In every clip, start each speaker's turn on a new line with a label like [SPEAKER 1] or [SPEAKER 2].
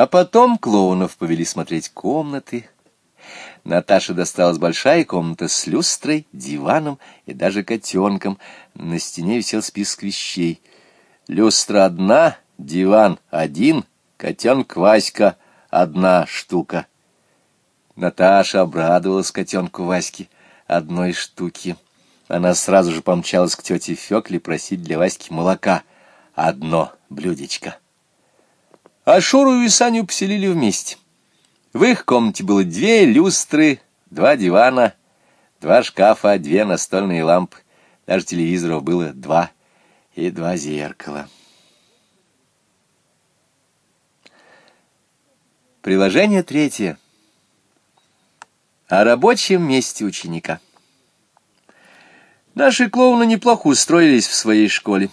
[SPEAKER 1] А потом клоунов повели смотреть комнаты. Наташе досталась большая комната с люстрой, диваном и даже котенком. На стене висел список вещей. Люстра одна, диван один, котенок Васька одна штука. Наташа обрадовалась котенку Ваське одной штуки. Она сразу же помчалась к тете Фекле просить для Васьки молока. Одно блюдечко. А Шуру и Саню поселили вместе. В их комнате было две люстры, два дивана, два шкафа, две настольные лампы. Даже телевизоров было два и два зеркала. Приложение третье. О рабочем месте ученика. Наши клоуны неплохо устроились в своей школе.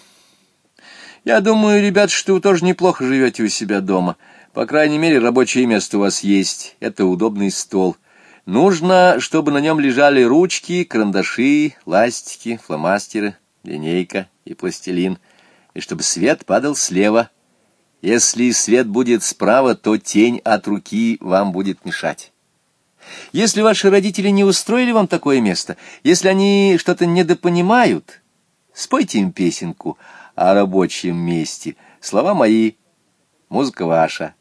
[SPEAKER 1] Я думаю, ребят, что вы тоже неплохо живете у себя дома. По крайней мере, рабочее место у вас есть. Это удобный стол. Нужно, чтобы на нем лежали ручки, карандаши, ластики, фломастеры, линейка и пластилин, и чтобы свет падал слева. Если свет будет справа, то тень от руки вам будет мешать. Если ваши родители не устроили вам такое место, если они что-то недопонимают, спойте им песенку о рабочем месте. Слова мои, музыка ваша.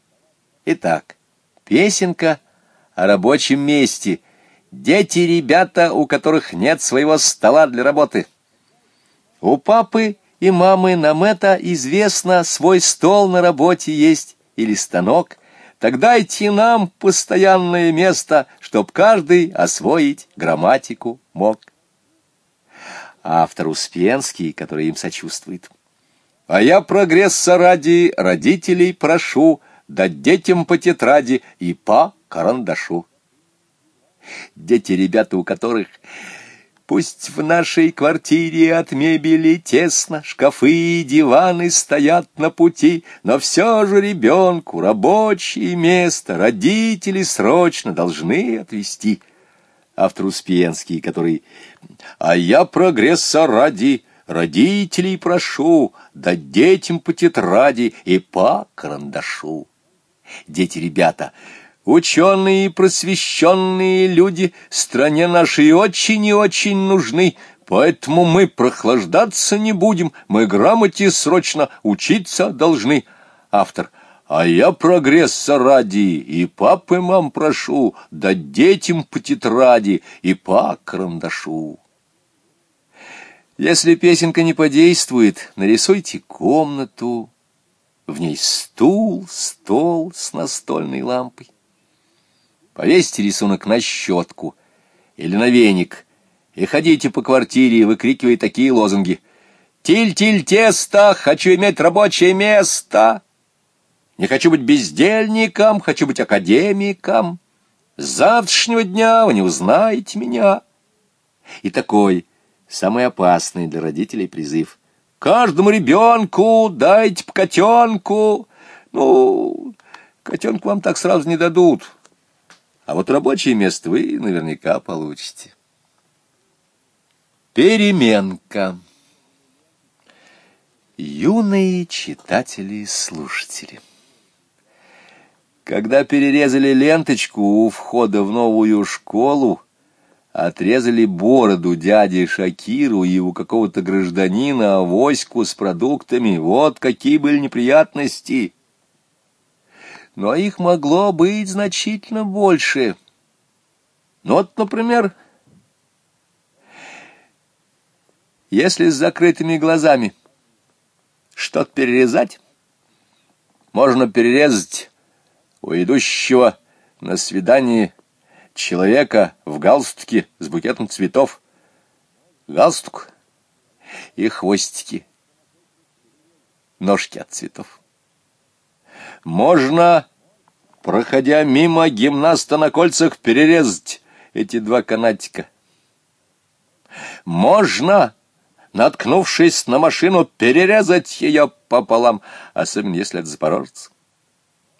[SPEAKER 1] Итак, песенка о рабочем месте. Дети, ребята, у которых нет своего стола для работы. У папы и мамы нам это известно, свой стол на работе есть или станок — так дайте нам постоянное место, чтоб каждый освоить грамматику мог. Автор Успенский, который им сочувствует. А я прогресса ради родителей прошу дать детям по тетради и по карандашу. Дети, ребята, у которых Пусть в нашей квартире от мебели тесно, Шкафы и диваны стоят на пути, Но все же ребенку рабочее место Родители срочно должны отвести. Автор Успенский, который «А я прогресса ради родителей прошу Дать детям по тетради и по карандашу». Дети-ребята — Ученые и просвещенные люди стране нашей очень и очень нужны, поэтому мы прохлаждаться не будем, мы грамоте срочно учиться должны. Автор. А я прогресса ради, и папы мам прошу, дать детям по тетради и по карандашу. Если песенка не подействует, нарисуйте комнату, в ней стул, стол с настольной лампой. Повесьте рисунок на щетку или на веник и ходите по квартире, выкрикивая такие лозунги. «Тиль-тиль тесто! Хочу иметь рабочее место! Не хочу быть бездельником, хочу быть академиком! С завтрашнего дня вы не узнаете меня!» И такой, самый опасный для родителей призыв. «Каждому ребенку дайте по котенку!» Ну, котенку вам так сразу не дадут. А вот рабочее место вы наверняка получите. Переменка. Юные читатели и слушатели. Когда перерезали ленточку у входа в новую школу, отрезали бороду дяде Шакиру и у какого-то гражданина авоську с продуктами, вот какие были неприятности но их могло быть значительно больше. Вот, например, если с закрытыми глазами что-то перерезать, можно перерезать у идущего на свидание человека в галстуке с букетом цветов. Галстук и хвостики, ножки от цветов. Можно, проходя мимо гимнаста на кольцах, перерезать эти два канатика. Можно, наткнувшись на машину, перерезать ее пополам, особенно если это запорожец.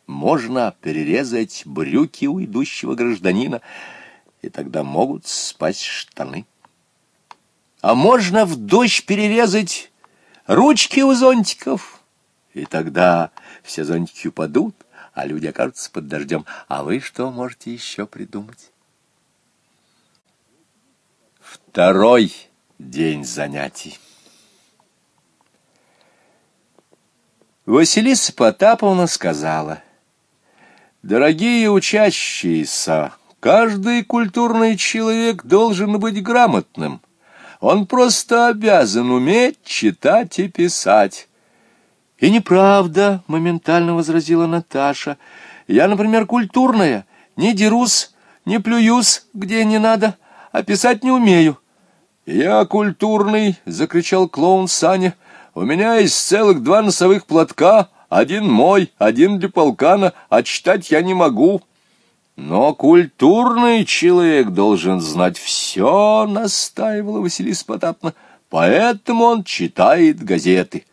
[SPEAKER 1] Можно перерезать брюки у идущего гражданина, и тогда могут спасть штаны. А можно в дождь перерезать ручки у зонтиков, и тогда все зонтики упадут, а люди окажутся под дождем. А вы что можете еще придумать? Второй день занятий. Василиса Потаповна сказала, «Дорогие учащиеся, каждый культурный человек должен быть грамотным. Он просто обязан уметь читать и писать». «И неправда», — моментально возразила Наташа. «Я, например, культурная, не дерусь, не плююсь, где не надо, а писать не умею». «Я культурный», — закричал клоун Саня, — у меня есть целых два носовых платка, один мой, один для полкана, а читать я не могу. Но культурный человек должен знать все, настаивала Василиса Потапна, поэтому он читает газеты.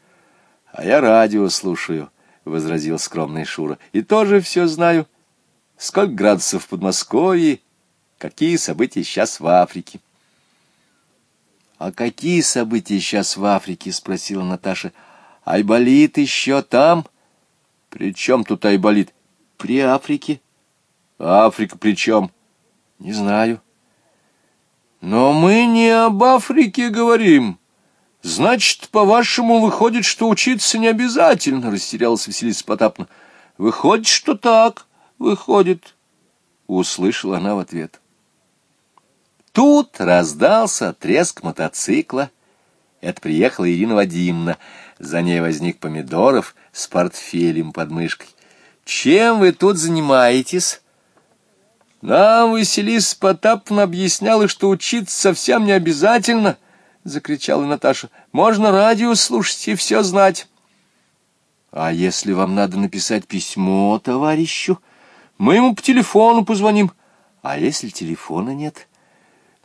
[SPEAKER 1] А я радио слушаю, — возразил скромный Шура, — и тоже все знаю. Сколько градусов в Подмосковье, какие события сейчас в Африке. «А какие события сейчас в Африке?» — спросила Наташа. «Айболит еще там?» «При чем тут Айболит?» «При Африке». «Африка при чем?» «Не знаю». «Но мы не об Африке говорим. Значит, по-вашему, выходит, что учиться не обязательно?» — растерялась Василиса Потапна. «Выходит, что так, выходит», — услышала она в ответ. Тут раздался треск мотоцикла. Это приехала Ирина Вадимовна. За ней возник Помидоров с портфелем под мышкой. «Чем вы тут занимаетесь?» «Нам Василиса Потаповна объясняла, что учиться совсем не обязательно», — закричала Наташа. «Можно радио слушать и все знать». «А если вам надо написать письмо товарищу, мы ему по телефону позвоним. А если телефона нет?»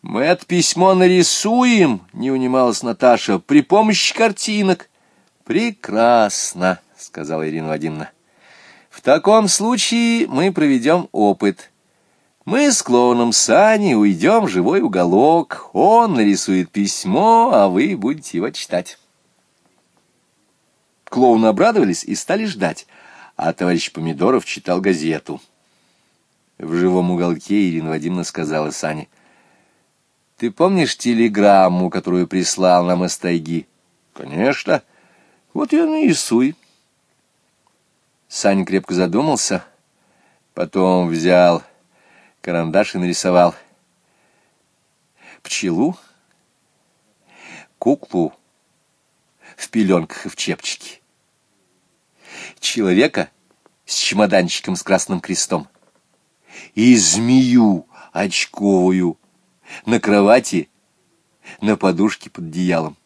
[SPEAKER 1] «Мы это письмо нарисуем», — не унималась Наташа, — «при помощи картинок». «Прекрасно», — сказала Ирина Вадимовна. «В таком случае мы проведем опыт. Мы с клоуном Сани уйдем в живой уголок, он нарисует письмо, а вы будете его читать». Клоуны обрадовались и стали ждать, а товарищ Помидоров читал газету. В живом уголке Ирина Вадимовна сказала Сане — ты помнишь телеграмму, которую прислал нам из тайги? Конечно. Вот я нарисуй. Саня крепко задумался, потом взял карандаш и нарисовал пчелу, куклу в пеленках и в чепчике, человека с чемоданчиком с красным крестом и змею очковую на кровати, на подушке под одеялом.